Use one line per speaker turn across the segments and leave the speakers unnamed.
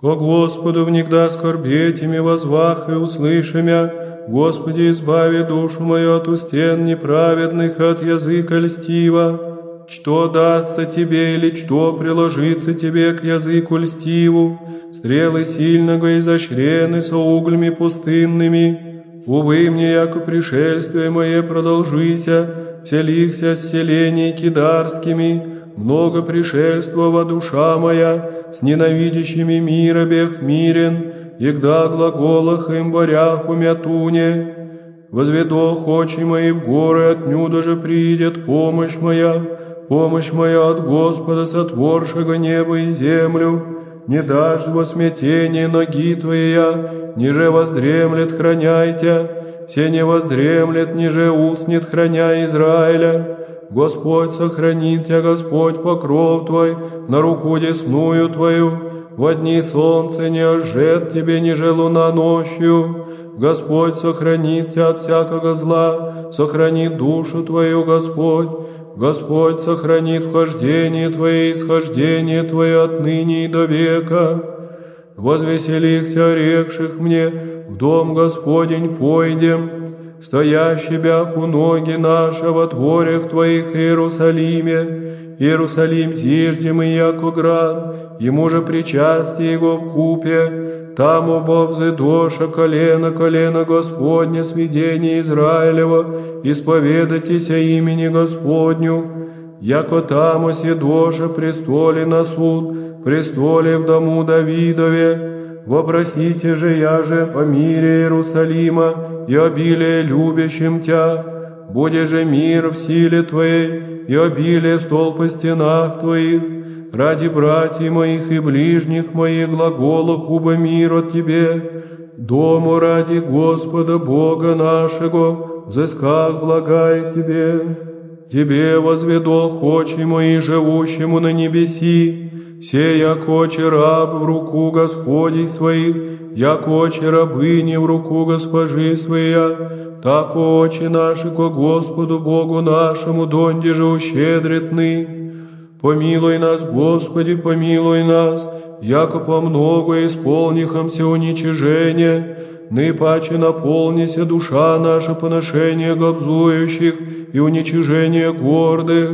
Ко Господу внегда скорбеть ими возвах и услышимя, Господи, избави душу мою от устен неправедных, от языка льстива. Что дастся тебе или что приложится тебе к языку льстиву? Стрелы сильного изощрены со углями пустынными. Увы мне, яко пришельствие мое продолжися, вселихся с селений кидарскими, много пришельствова душа моя, с ненавидящими мира бех мирен, егда глаголах им борях умятуне. Возведох очи мои в горы, отнюда же придет помощь моя, помощь моя от Господа, сотворшего небо и землю. Не дашь во смятение ноги твоя, ниже воздремлет храняйте, все не воздремлет, ниже уснет храня Израиля. Господь сохранит тебя, Господь покров твой, на руку десную твою, во дни солнца не ожжет тебе, ниже луна ночью. Господь сохранит тебя от всякого зла, сохранит душу твою, Господь. Господь сохранит вхождение твое и исхождение твое отныне и до века. Возвеселихся рекших мне, в дом Господень пойдем, стоящий бях у ноги нашего во творях Твоих Иерусалиме, Иерусалим зиждем и яко град, ему же причастие его в купе, там обо доша колено, колено Господне, сведение Израилева, исповедайтеся имени Господню, яко там оседоша престоле на суд, престоле в дому Давидове, Вопросите же я же по мире Иерусалима и обилие любящим Тя, буде же мир в силе Твоей и обилие стол по стенах Твоих, ради братьев моих и ближних моих глаголах уба мир от Тебе, дому ради Господа Бога нашего, взысках благая Тебе. Тебе возведох очи мои живущему на небеси, Се, як очи раб в руку Господей своих, як очи рабыни в руку госпожи своя, так очи наши ко Господу Богу нашему, донде же ущедритны. Помилуй нас, Господи, помилуй нас, яко по много исполнихомся уничижение, ны паче наполнися душа наша поношение гобзующих и уничижение гордых,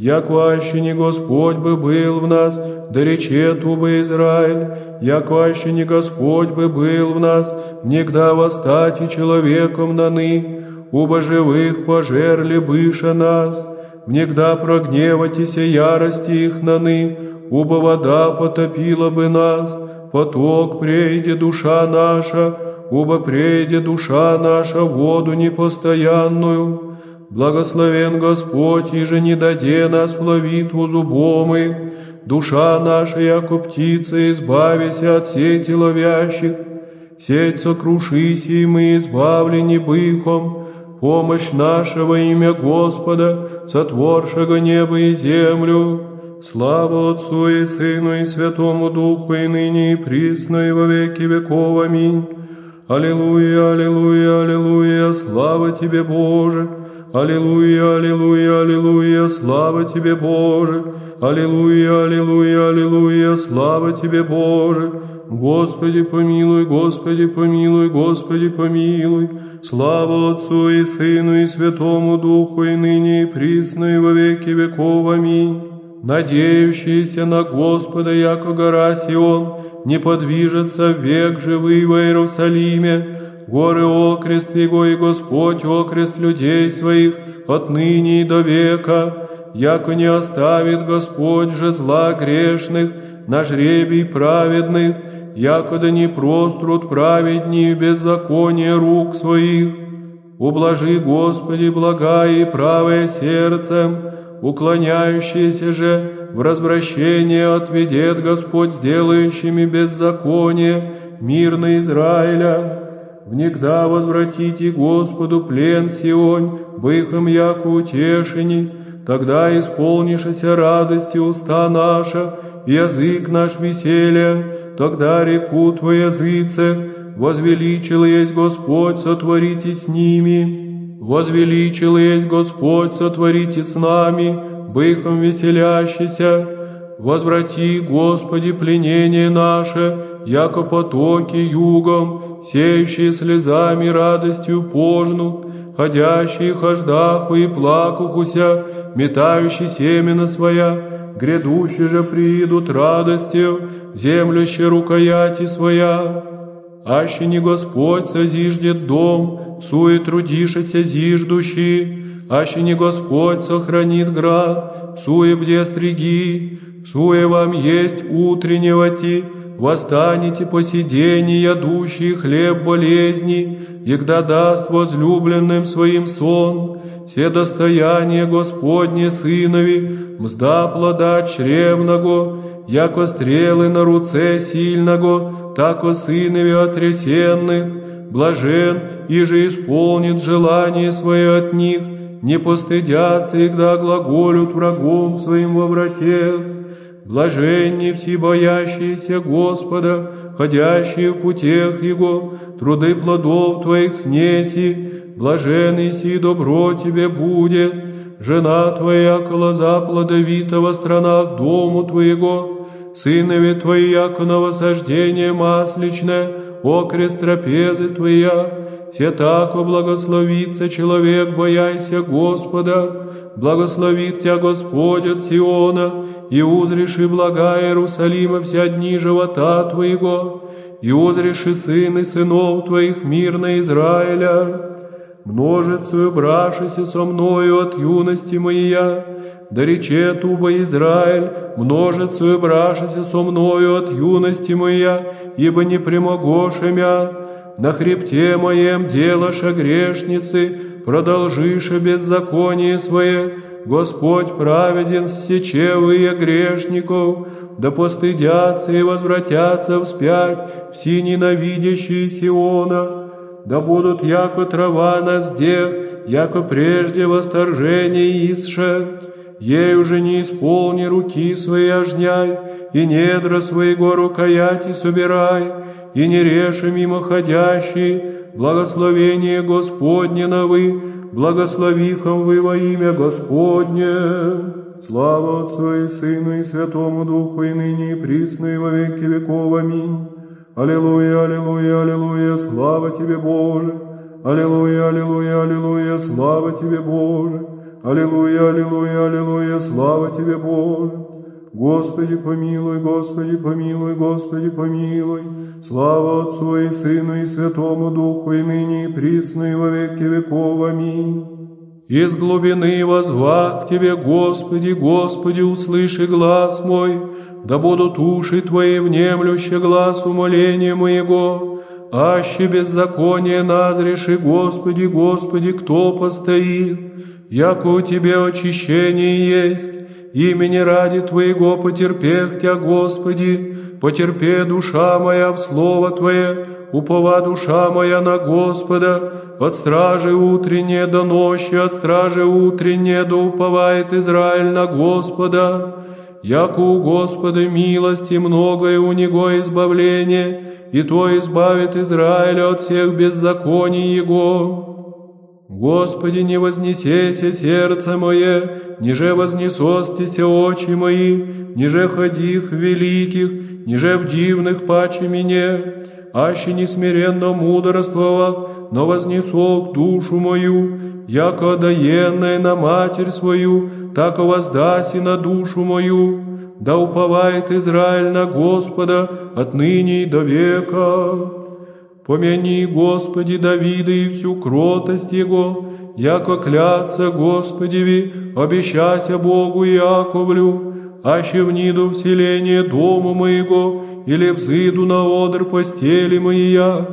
Яко аще не Господь бы был в нас, да речет бы Израиль, яко аще не Господь бы был в нас, негда восстать и человеком наны, убо живых пожерли быша нас, негда прогневатися ярости их наны, убо вода потопила бы нас, поток прейде душа наша, убо прейде душа наша воду непостоянную, Благословен Господь, и же не даде нас в ловитву зубомы, душа наша, яко птица, избавися от сети ловящих, сеть сокрушись, и мы избавлены быхом, помощь нашего имя Господа, сотворшего небо и землю. Слава Отцу и Сыну и Святому Духу, и ныне и присно, и во веки веков. Аминь. Аллилуйя, аллилуйя, аллилуйя, слава Тебе, Боже! Аллилуйя, аллилуйя, аллилуйя, слава Тебе, Боже! Аллилуйя, аллилуйя, аллилуйя, слава Тебе, Боже! Господи, помилуй, Господи, помилуй, Господи, помилуй! Слава Отцу и Сыну и Святому Духу, и ныне и присно, и во веки веков. Аминь. Надеющиеся на Господа, яко гора Сион, не подвижется век живый в Иерусалиме, горы окрест Его и Господь окрест людей своих отныне и до века, яко не оставит Господь же зла грешных на жребий праведных, якода не прострут праведнее беззаконие рук своих. Ублажи, Господи, благая и правое сердцем, уклоняющиеся же в развращение отведет Господь сделающими беззаконие мирно Израиля, Внегда возвратите Господу плен Сионь, быхом яко утешени, тогда исполнишься радости уста наша, язык наш веселья, тогда реку Твой языце, возвеличил есть Господь, сотворите с ними, возвеличил есть Господь, сотворите с нами, быхом веселящийся, Возврати, Господи, пленение наше, яко потоки югом, сеющие слезами радостью пожнут, ходящие хождаху и плакухуся, метающие семена своя, грядущие же приидут радостью, земляще рукояти своя. Аще не Господь созиждет дом, сует трудишися зиждущий, аще не Господь сохранит град, суе бде стриги, суе вам есть утреннего ти, восстанете посидений, ядущий хлеб болезни, егда даст возлюбленным своим сон, все достояние Господне Сынови, мзда плода чревного, яко стрелы на руце сильного, тако Сынови отресенных, блажен, и же исполнит желание свое от них, не постыдятся, когда глаголют врагом своим во вратех. Блаженни все боящиеся Господа, ходящие в путях Его, труды плодов Твоих снеси, блаженный си добро Тебе будет, жена Твоя колоза плодовита во странах дому Твоего, сынове Твои, яко на восождение масличное, окрест трапезы Твоя, все тако благословится человек, бояйся Господа, благословит Тебя Господь от Сиона, и узреши блага Иерусалима вся дни живота Твоего, и узреши сын и сынов Твоих мирно Израиля. Множицею брашися со мною от юности моя, да рече туба Израиль, множицею брашися со мною от юности моя, ибо не примогоша мя, на хребте моем делаша грешницы, продолжиша беззаконие свое, Господь праведен сечевые грешников, да постыдятся и возвратятся вспять все ненавидящие Сиона, да будут яко трава на здех, яко прежде восторжение исше, ей уже не исполни руки свои ожняй, и недра своего рукояти собирай, и не реши мимоходящий, благословение Господне на вы, благословихом вы во имя Господне. Слава Отцу и Сыну и Святому Духу, и ныне и присно, и во веки веков. Аминь. Аллилуйя, аллилуйя, аллилуйя, слава Тебе, Боже. Аллилуйя, аллилуйя, аллилуйя, слава Тебе, Боже. Аллилуйя, аллилуйя, аллилуйя, слава Тебе, Боже. Господи, помилуй, Господи, помилуй, Господи, помилуй. Слава Отцу и Сыну и Святому Духу, и ныне и присно, и во веки веков. Аминь. Из глубины возвах Тебе, Господи, Господи, услыши глаз мой, да будут уши Твои внемлюще глаз умоления моего, аще беззаконие назреши, Господи, Господи, кто постоит, яко у Тебе очищение есть, имени ради Твоего потерпех Тя, Господи, потерпе душа моя в Слово Твое, упова душа моя на Господа, от стражи утреннее до ночи, от стражи утреннее до уповает Израиль на Господа, яко у Господа милости многое у Него избавление, и то избавит Израиля от всех беззаконий Его. Господи, не вознесеся сердце мое, ниже вознесостися очи мои, ниже ходих великих, ниже в дивных паче мне, аще несмиренно мудрствовал, но вознесок душу мою, яко даенная на матерь свою, так и воздаси на душу мою, да уповает Израиль на Господа отныне и до века. Помяни, Господи, Давида и всю кротость Его, яко клятся Господеви, обещася Богу Яковлю, аще вниду вселение дома моего, или взыду на одр постели моя,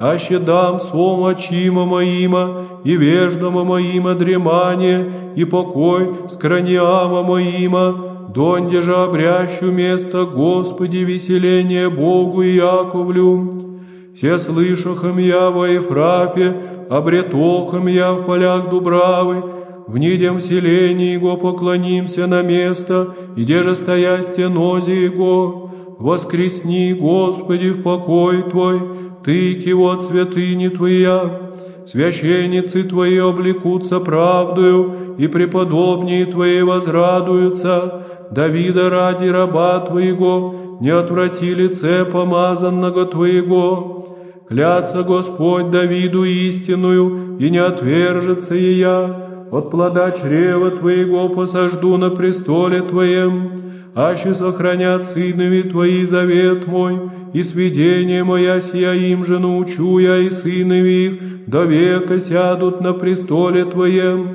аще дам сон очима моима, и веждома моима дремание, и покой с краниама моима, донде же обрящу место Господи веселение Богу Яковлю, все слышахом я во Ефрапе, обретохом я в полях Дубравы, в нидем селении его поклонимся на место, где же стоя стенози его. Воскресни, Господи, в покой Твой, Ты, кивот святыни Твоя, священницы Твои облекутся правдою, и преподобнее Твои возрадуются, Давида ради раба Твоего, не отврати лице помазанного Твоего. Клятся Господь Давиду истинную, и не отвержется и я. От плода чрева Твоего посажду на престоле Твоем, аще сохранят сынови Твои завет мой, и сведение моя сия им же научу я, и сынови их до века сядут на престоле Твоем.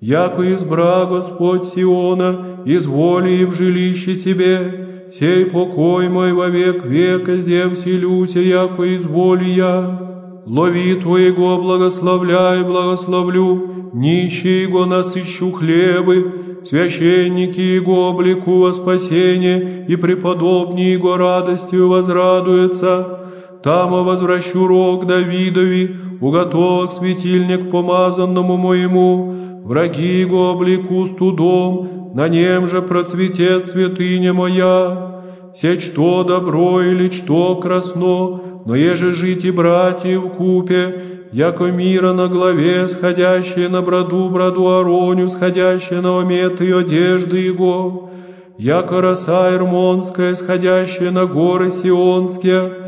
Яко избра Господь Сиона, изволи и в жилище себе, сей покой мой во век века зде вселюся, яко изволи я. Лови Твоего благословляй, благословлю, нищие Его насыщу хлебы, священники Его облеку во спасение, и преподобнее Его радостью возрадуется. Там возвращу рог Давидови, уготовок светильник помазанному моему, враги Его облеку студом, на нем же процветет святыня моя. Се что добро или что красно, но еже жить и братьев купе, яко мира на главе, сходящие на броду броду Ароню, сходящие на ометы одежды его, яко роса Ирмонская, сходящая на горы Сионские,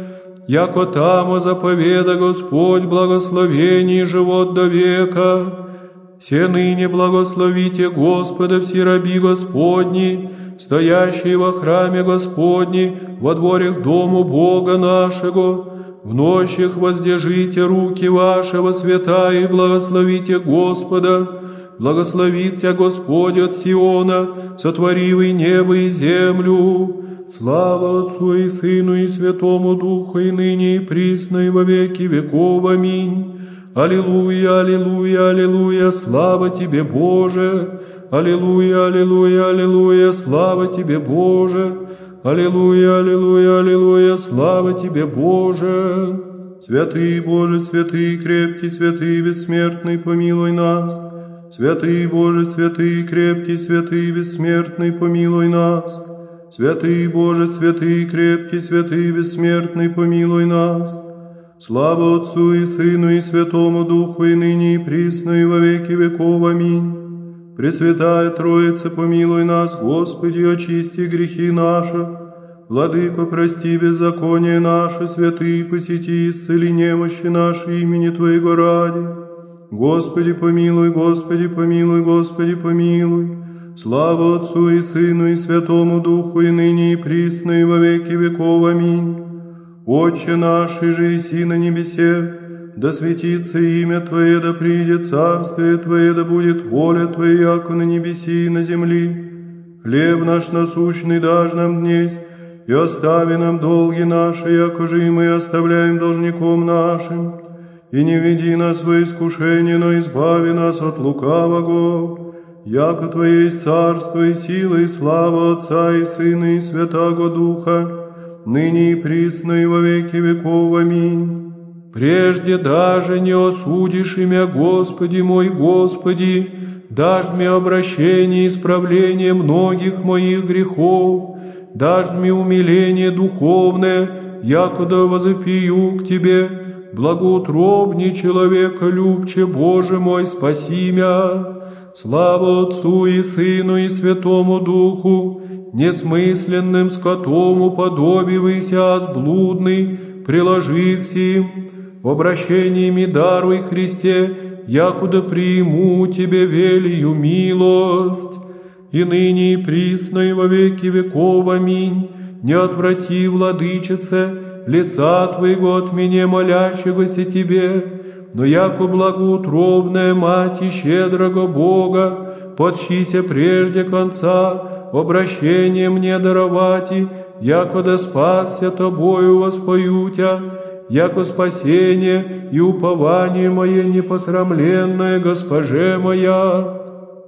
яко там заповеда Господь благословений живот до века. Все ныне благословите Господа все раби Господни, стоящие во храме Господни, во дворях дому Бога нашего, в нощах воздержите руки ваши во свята и благословите Господа, благословит тебя Господь от Сиона, сотворивый небо и землю. Слава Отцу и Сыну и Святому Духу, и ныне и присно, и во веки веков. Аминь. Аллилуйя, аллилуйя, аллилуйя, слава Тебе, Боже! Аллилуйя, аллилуйя, аллилуйя, слава Тебе, Боже! Аллилуйя, аллилуйя, аллилуйя, слава Тебе, Боже! Святый Боже, святый, крепкий, святый, бессмертный, помилуй нас! Святый Боже, святый, крепкий, святый, бессмертный, помилуй нас! Святый Боже, святый, крепкий, святый, бессмертный, помилуй нас! Слава Отцу и Сыну и Святому Духу, и ныне и присно, и во веки веков. Аминь. Пресвятая Троица, помилуй нас, Господи, очисти грехи наши. Владыко, прости беззаконие наше, святые, посети, исцели немощи наши имени Твоего ради. Господи, помилуй, Господи, помилуй, Господи, помилуй. Слава Отцу и Сыну и Святому Духу, и ныне и присно, и во веки веков. Аминь. Отче наш, и же иси на небесе, да светится имя Твое, да придет царствие Твое, да будет воля Твоя, яко на небеси и на земли. Хлеб наш насущный дашь нам днесь, и остави нам долги наши, яко же и мы оставляем должником нашим. И не веди нас во искушение, но избави нас от лукавого. Яко Твое есть царство и сила и слава Отца и Сына и Святаго Духа, ныне и присно и во веки веков. Аминь. Прежде даже не осудишь имя Господи мой Господи, дашь мне обращение и исправление многих моих грехов, дашь мне умиление духовное, якуда возопию к Тебе, благоутробни человека, любче Боже мой, спаси мя. Слава Отцу и Сыну и Святому Духу, несмысленным скотом уподобивайся, сблудный, приложи к сим, обращениями даруй Христе, якуда приму Тебе велию милость, и ныне и присно и во веки веков. Аминь. Не отврати, владычице, лица Твоего от меня молящегося Тебе, но яко благоутробная Мать и щедрого Бога, подщися прежде конца, обращение мне даровати, яко да спасся Тобою воспою Тя, яко спасение и упование мое непосрамленное, Госпоже моя.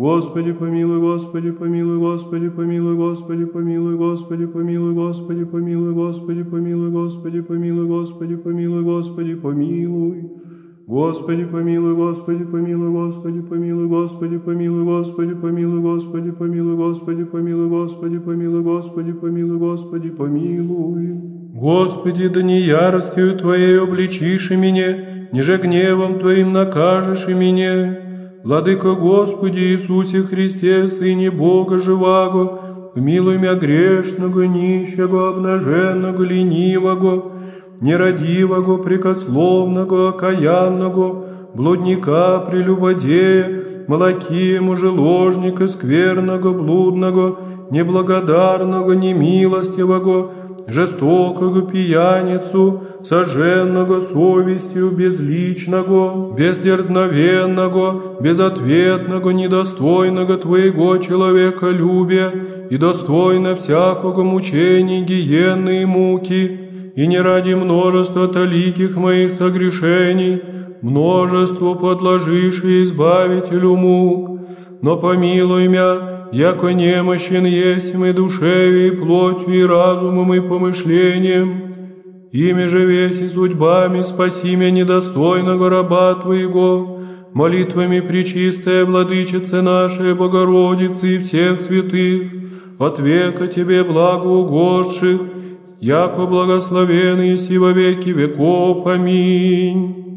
Господи помилуй, Господи помилуй, Господи помилуй, Господи помилуй, Господи помилуй, Господи помилуй, Господи помилуй, Господи помилуй, Господи помилуй, Господи помилуй. Господи помилуй, Господи помилуй, Господи помилуй, Господи помилуй, Господи помилуй, Господи помилуй, Господи помилуй, Господи помилуй, Господи помилуй, Господи помилуй. Господи, да не яростью Твоей обличишь и меня, ниже гневом Твоим накажешь и меня. Владыка Господи Иисусе Христе, Сыне Бога живаго, помилуй мя грешного, нищего, обнаженного, ленивого, нерадивого, прикословного, окаянного, блудника, прелюбодея, молоки, мужеложника, скверного, блудного, неблагодарного, немилостивого, жестокого пьяницу, соженного совестью безличного, бездерзновенного, безответного, недостойного Твоего человеколюбия и достойно всякого мучений, гиенны и муки, и не ради множества таликих моих согрешений, множество подложишь и избавителю мук, но помилуй мя, яко немощен есть мы душею и плотью и разумом и помышлением, ими же весь и судьбами спаси меня недостойного раба Твоего, молитвами причистая Владычица нашей Богородицы и всех святых, от века Тебе благоугодших, яко благословенный си во веки веков. Аминь.